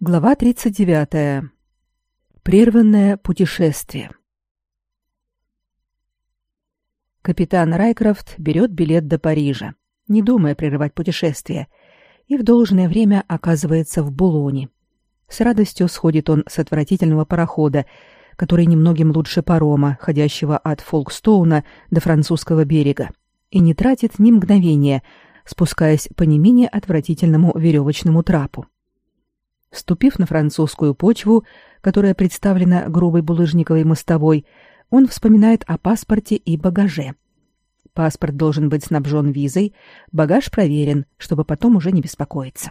Глава 39. Прерванное путешествие. Капитан Райкрофт берет билет до Парижа, не думая прерывать путешествие, и в должное время оказывается в Булоне. С радостью сходит он с отвратительного парохода, который немногим лучше парома, ходящего от Фолкстоуна до французского берега, и не тратит ни мгновения, спускаясь по не менее отвратительному веревочному трапу. Ступив на французскую почву, которая представлена грубой булыжниковой мостовой, он вспоминает о паспорте и багаже. Паспорт должен быть снабжен визой, багаж проверен, чтобы потом уже не беспокоиться.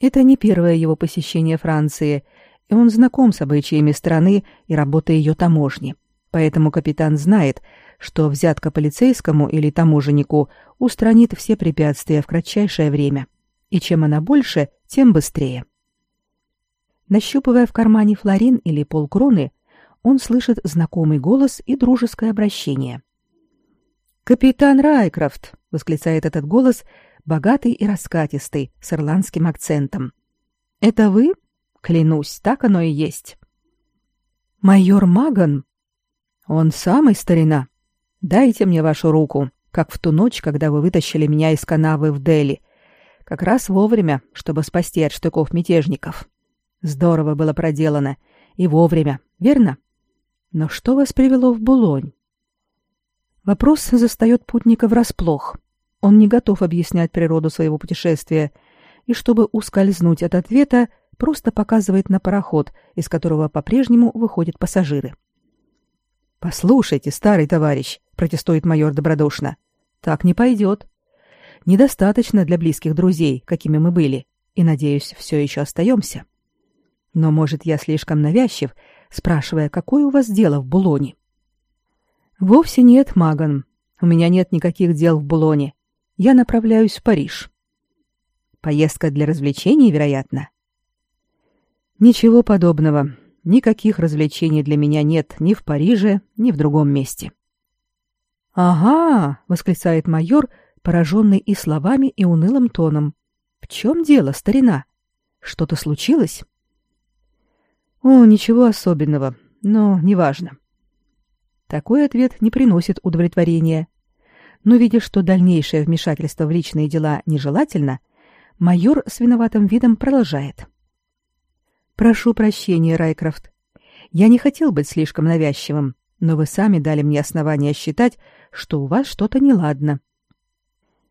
Это не первое его посещение Франции, и он знаком с обычаями страны и работой ее таможни. Поэтому капитан знает, что взятка полицейскому или таможеннику устранит все препятствия в кратчайшее время. И чем она больше, тем быстрее. Нащупывая в кармане флорин или полкроны, он слышит знакомый голос и дружеское обращение. «Капитан Райкрофт!» — восклицает этот голос, богатый и раскатистый, с ирландским акцентом. «Это вы? Клянусь, так оно и есть». «Майор Маган?» «Он самый старина. Дайте мне вашу руку, как в ту ночь, когда вы вытащили меня из канавы в Дели. Как раз вовремя, чтобы спасти от штыков мятежников». Здорово было проделано. И вовремя, верно? Но что вас привело в Булонь? Вопрос застает путника врасплох. Он не готов объяснять природу своего путешествия, и чтобы ускользнуть от ответа, просто показывает на пароход, из которого по-прежнему выходят пассажиры. «Послушайте, старый товарищ», — протестует майор добродушно, — «так не пойдет. Недостаточно для близких друзей, какими мы были, и, надеюсь, все еще остаемся». Но, может, я слишком навязчив, спрашивая, какое у вас дело в Булоне? Вовсе нет, Маган. У меня нет никаких дел в Булоне. Я направляюсь в Париж. Поездка для развлечений, вероятно. Ничего подобного. Никаких развлечений для меня нет ни в Париже, ни в другом месте. Ага, восклицает майор, пораженный и словами, и унылым тоном. В чем дело, старина? Что-то случилось? О, ничего особенного, но неважно. Такой ответ не приносит удовлетворения. Но видя, что дальнейшее вмешательство в личные дела нежелательно, майор с виноватым видом продолжает. Прошу прощения, Райкрофт. Я не хотел быть слишком навязчивым, но вы сами дали мне основания считать, что у вас что-то неладно.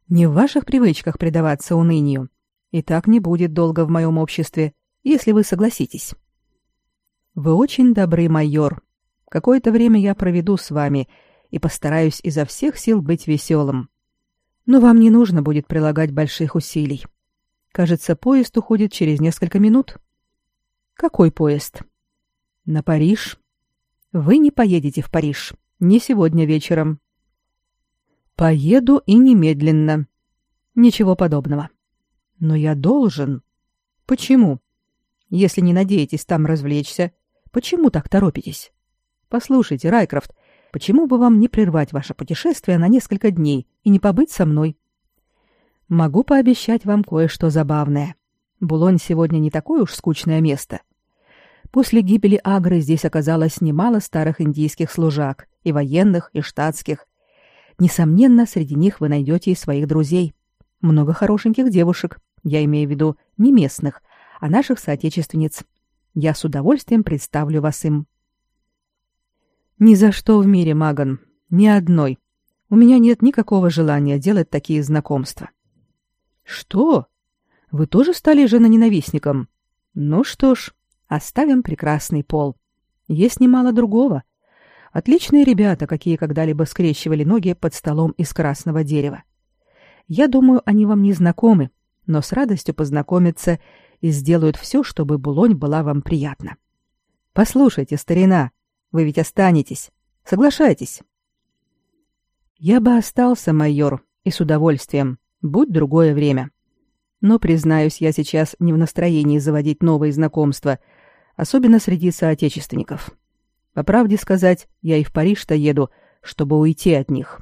Не в ваших привычках предаваться унынию. И так не будет долго в моем обществе, если вы согласитесь. Вы очень добрый, майор. Какое-то время я проведу с вами и постараюсь изо всех сил быть веселым. Но вам не нужно будет прилагать больших усилий. Кажется, поезд уходит через несколько минут. Какой поезд? На Париж. Вы не поедете в Париж. Не сегодня вечером. Поеду и немедленно. Ничего подобного. Но я должен. Почему? Если не надеетесь там развлечься, Почему так торопитесь? Послушайте, Райкрофт, почему бы вам не прервать ваше путешествие на несколько дней и не побыть со мной? Могу пообещать вам кое-что забавное. Булонь сегодня не такое уж скучное место. После гибели Агры здесь оказалось немало старых индийских служак, и военных, и штатских. Несомненно, среди них вы найдете и своих друзей. Много хорошеньких девушек, я имею в виду не местных, а наших соотечественниц, я с удовольствием представлю вас им. Ни за что в мире, Маган, ни одной. У меня нет никакого желания делать такие знакомства. Что? Вы тоже стали женоненавистником? Ну что ж, оставим прекрасный пол. Есть немало другого. Отличные ребята, какие когда-либо скрещивали ноги под столом из красного дерева. Я думаю, они вам не знакомы, но с радостью познакомиться и сделают все, чтобы Булонь была вам приятна. Послушайте, старина, вы ведь останетесь. Соглашайтесь. Я бы остался, майор, и с удовольствием, будь другое время. Но, признаюсь, я сейчас не в настроении заводить новые знакомства, особенно среди соотечественников. По правде сказать, я и в Париж-то еду, чтобы уйти от них.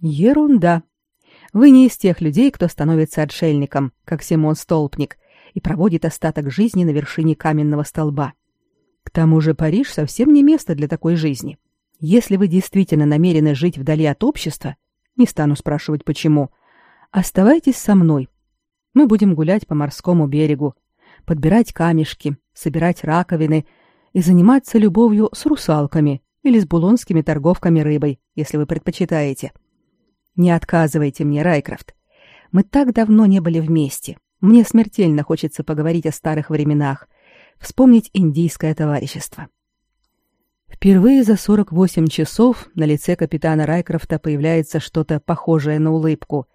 Ерунда, вы не из тех людей, кто становится отшельником, как Симон Столпник, и проводит остаток жизни на вершине каменного столба. К тому же Париж совсем не место для такой жизни. Если вы действительно намерены жить вдали от общества, не стану спрашивать почему, оставайтесь со мной. Мы будем гулять по морскому берегу, подбирать камешки, собирать раковины и заниматься любовью с русалками или с булонскими торговками рыбой, если вы предпочитаете. Не отказывайте мне, Райкрафт. Мы так давно не были вместе. Мне смертельно хочется поговорить о старых временах, вспомнить индийское товарищество. Впервые за 48 часов на лице капитана Райкрафта появляется что-то похожее на улыбку,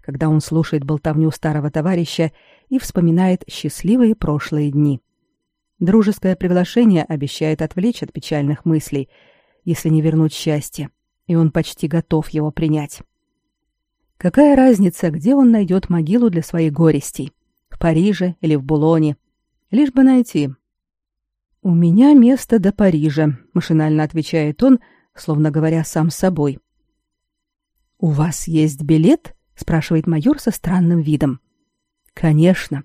когда он слушает болтовню старого товарища и вспоминает счастливые прошлые дни. Дружеское приглашение обещает отвлечь от печальных мыслей, если не вернуть счастье, и он почти готов его принять. Какая разница, где он найдет могилу для своих горестей? В Париже или в Булоне? Лишь бы найти. «У меня место до Парижа», — машинально отвечает он, словно говоря сам собой. «У вас есть билет?» — спрашивает майор со странным видом. «Конечно».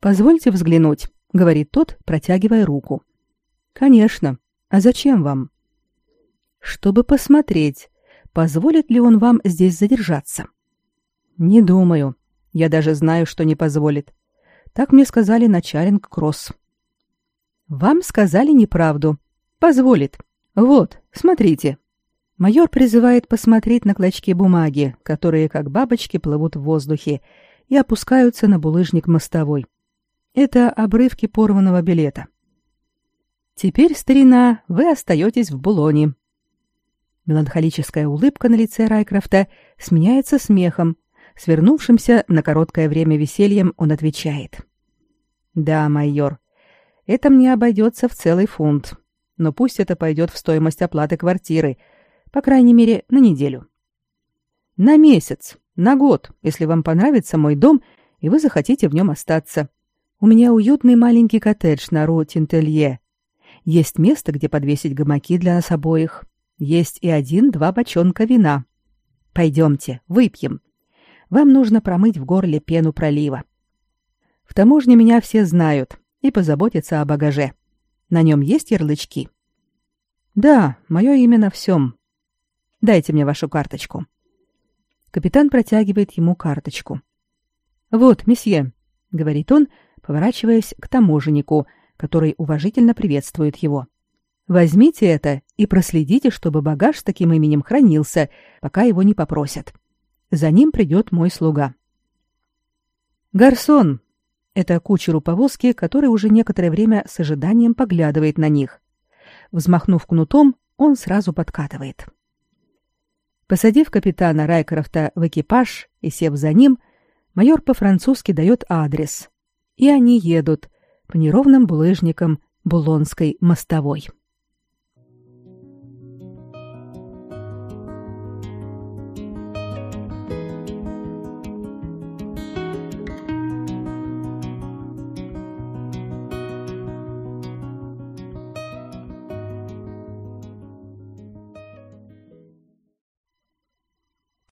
«Позвольте взглянуть», — говорит тот, протягивая руку. «Конечно. А зачем вам?» «Чтобы посмотреть, позволит ли он вам здесь задержаться. Не думаю. Я даже знаю, что не позволит. Так мне сказали на Чаринг-Кросс. Вам сказали неправду. Позволит. Вот, смотрите. Майор призывает посмотреть на клочки бумаги, которые, как бабочки, плывут в воздухе и опускаются на булыжник мостовой. Это обрывки порванного билета. Теперь, старина, вы остаетесь в Булоне. Меланхолическая улыбка на лице Райкрафта сменяется смехом. Свернувшимся на короткое время весельем он отвечает. «Да, майор, это мне обойдется в целый фунт. Но пусть это пойдет в стоимость оплаты квартиры, по крайней мере, на неделю. На месяц, на год, если вам понравится мой дом, и вы захотите в нем остаться. У меня уютный маленький коттедж на Ру-Тинтелье. Есть место, где подвесить гамаки для нас обоих. Есть и один-два бочонка вина. Пойдемте, выпьем. Вам нужно промыть в горле пену пролива. В таможне меня все знают и позаботятся о багаже. На нем есть ярлычки? Да, мое имя на всем. Дайте мне вашу карточку. Капитан протягивает ему карточку. Вот, месье, говорит он, поворачиваясь к таможеннику, который уважительно приветствует его. Возьмите это и проследите, чтобы багаж с таким именем хранился, пока его не попросят. За ним придет мой слуга. Гарсон. Это кучеру повозки, который уже некоторое время с ожиданием поглядывает на них. Взмахнув кнутом, он сразу подкатывает. Посадив капитана Райкрофта в экипаж и сев за ним, майор по-французски дает адрес. И они едут по неровным булыжникам Булонской мостовой.